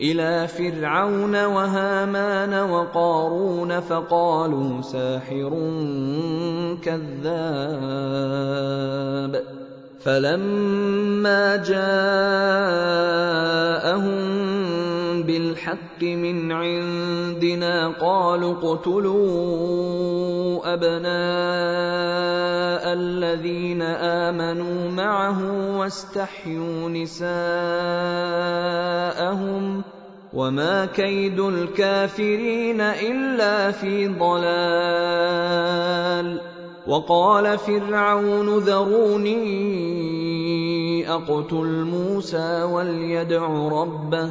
إلى فرعون وهامان وقارون فقالوا ساحر كذاب. فلما جاءهم بالحق من عندنا قالوا اقتلوا أبناء الذين آمنوا معه واستحيوا نساءهم وما كيد الكافرين إلا في ضلال وقال فرعون ذروني أقتل موسى وليدع ربه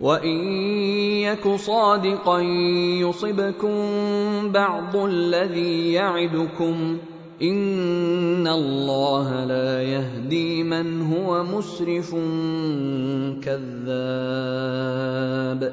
وان يك صادقا يصبكم بعض الذي يعدكم ان الله لا يهدي من هو مسرف كذاب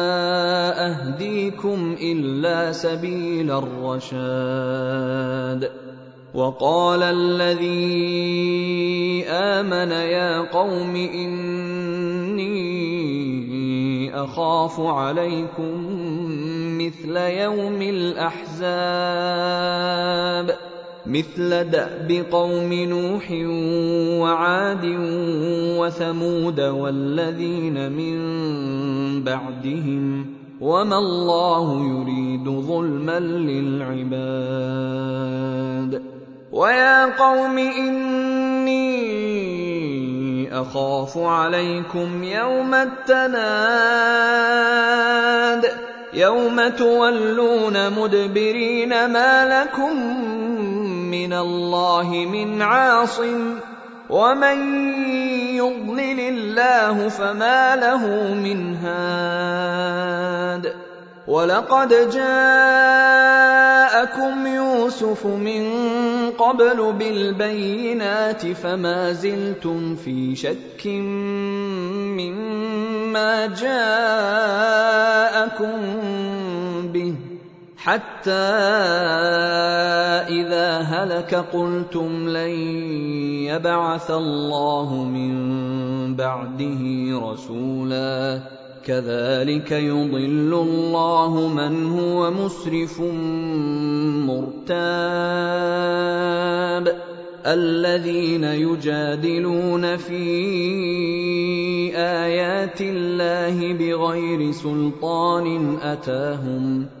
اهديكم إلا سبيل الرشاد وقال الذي آمن يا قوم إني أخاف عليكم مثل يوم الأحزاب مثل دأب قوم نوح وعاد وثمود والذين من بعدهم وما الله يريد ظلما للعباد ويا قوم اني اخاف عليكم يوم التناد يوم تولون مدبرين ما لكم من الله من عاصم ومن يضلل الله فما له من هاد ولقد جاءكم يوسف من قبل بالبينات فما زلتم في شك مما جاءكم به حتى إذا هلك قلتم لن يبعث الله من بعده رسولا. كذلك يضل الله من هو مسرف مرتاب. الذين يجادلون في آيات الله بغير سلطان أتاهم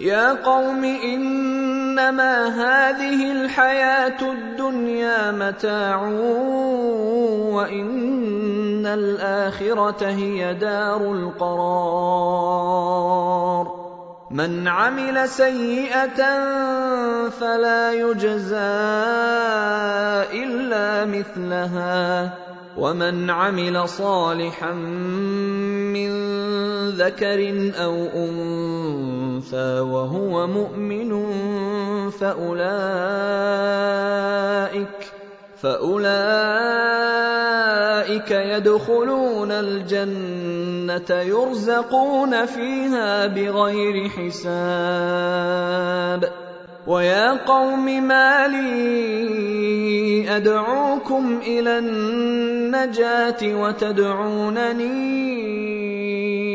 يا قوم انما هذه الحياة الدنيا متاع وان الاخره هي دار القرار من عمل سيئه فلا يجزى الا مثلها ومن عمل صالحا من ذكر أو انثى وهو مؤمن فاولئك فاولئك يدخلون الجنه يرزقون فيها بغير حساب. ويا قوم ما لي ادعوكم إلى النجاه وتدعونني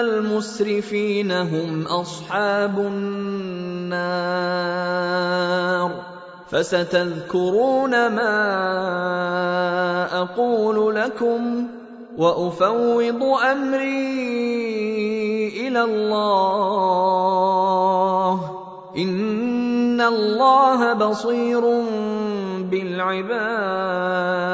المسرفين هم أصحاب النار. فستذكرون ما أقول لكم وأفوض أمري إلى الله. إن الله بصير بالعباد.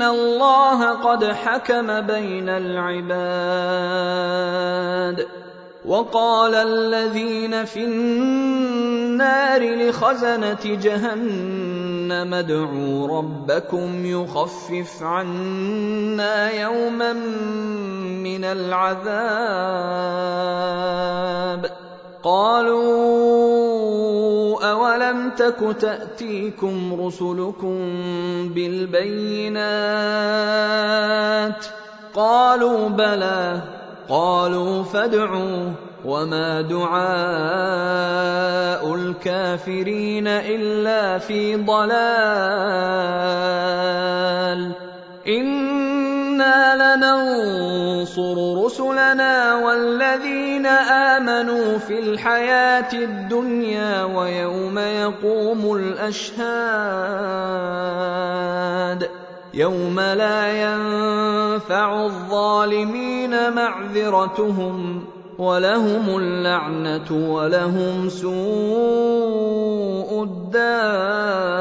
ان الله قد حكم بين العباد وقال الذين في النار لخزنه جهنم ادعوا ربكم يخفف عنا يوما من العذاب قالوا اولم تك تاتيكم رسلكم بالبينات قالوا بلى قالوا فادعوا وما دعاء الكافرين الا في ضلال أنا لننصر رسلنا والذين امنوا في الحياة الدنيا ويوم يقوم الاشهاد يوم لا ينفع الظالمين معذرتهم ولهم اللعنه ولهم سوء الدار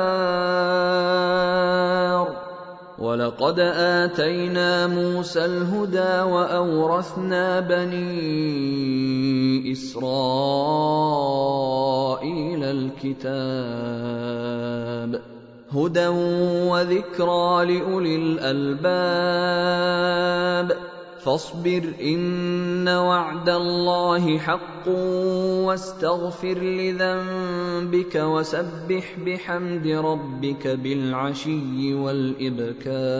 ولقد اتينا موسى الهدى واورثنا بني اسرائيل الكتاب هدى وذكرى لاولي الالباب فاصبر إن وعد الله حق واستغفر لذنبك وسبح بحمد ربك بالعشي والإبكار.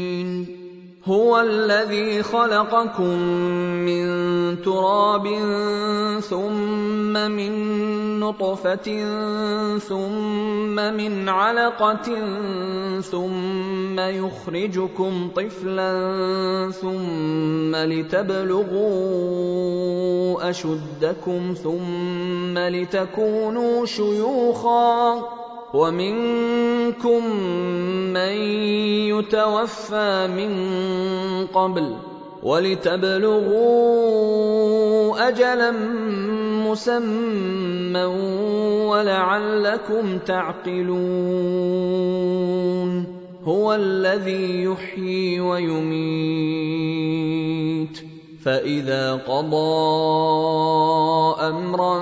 هو الذي خلقكم من تراب ثم من نطفة ثم من علقة ثم يخرجكم طفلا ثم لتبلغوا أشدكم ثم لتكونوا شيوخا ومنكم من يتوفى من قبل ولتبلغوا أجلا مسمى ولعلكم تعقلون هو الذي يحيي ويميت فإذا قضى أمرا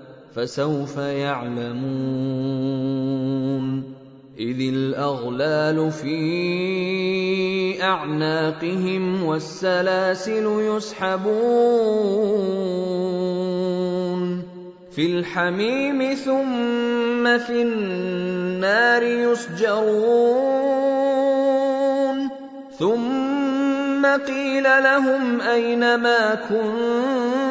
فسوف يعلمون. إذ الأغلال في أعناقهم والسلاسل يسحبون. في الحميم ثم في النار يسجرون. ثم قيل لهم أين ما كنتم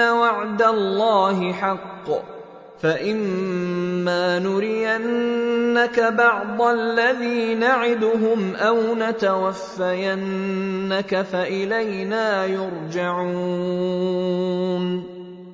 وعد الله حق فاما نرينك بعض الذي نعدهم أو نتوفينك فالينا يرجعون